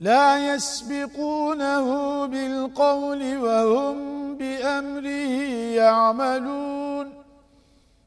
لا يسبقونه بالقول وهم بأمره يعملون.